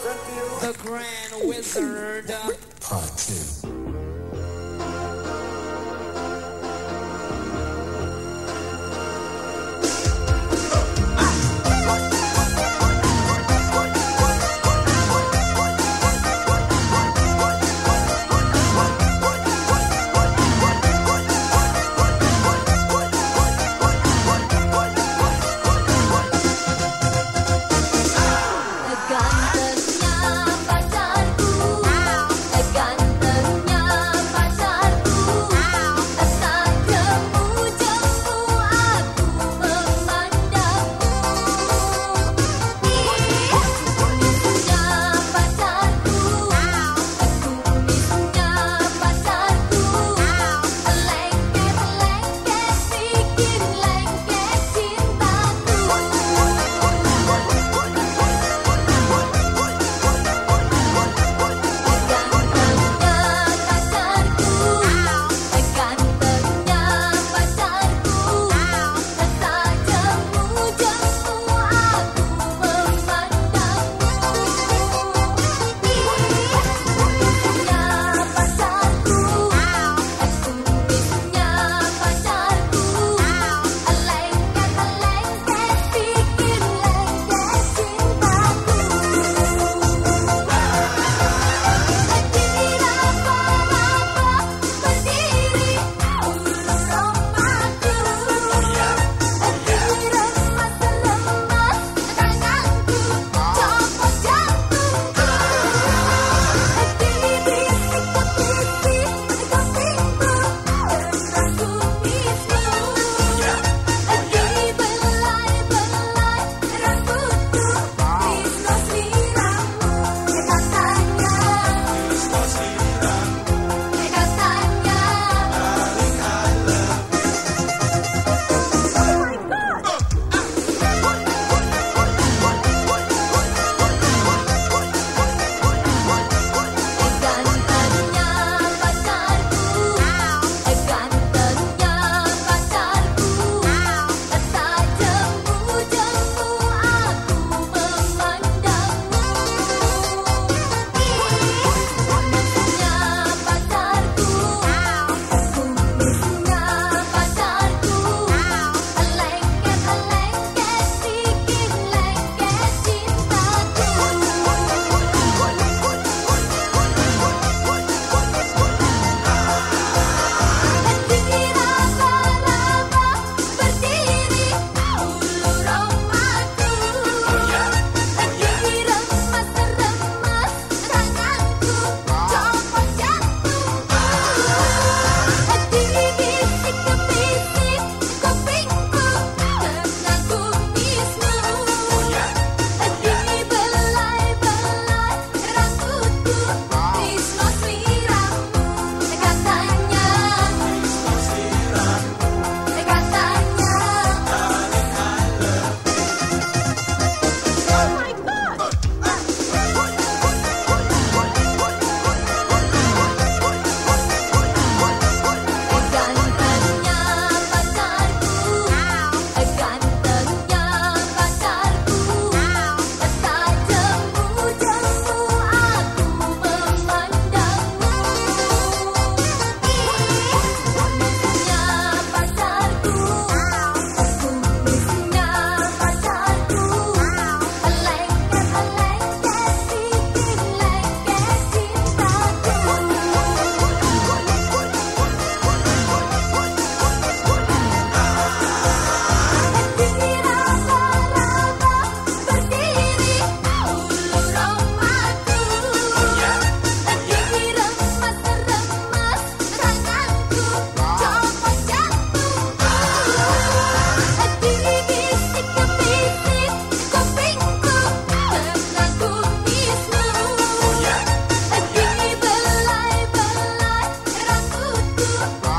The Grand Wizard. Part two. Rock.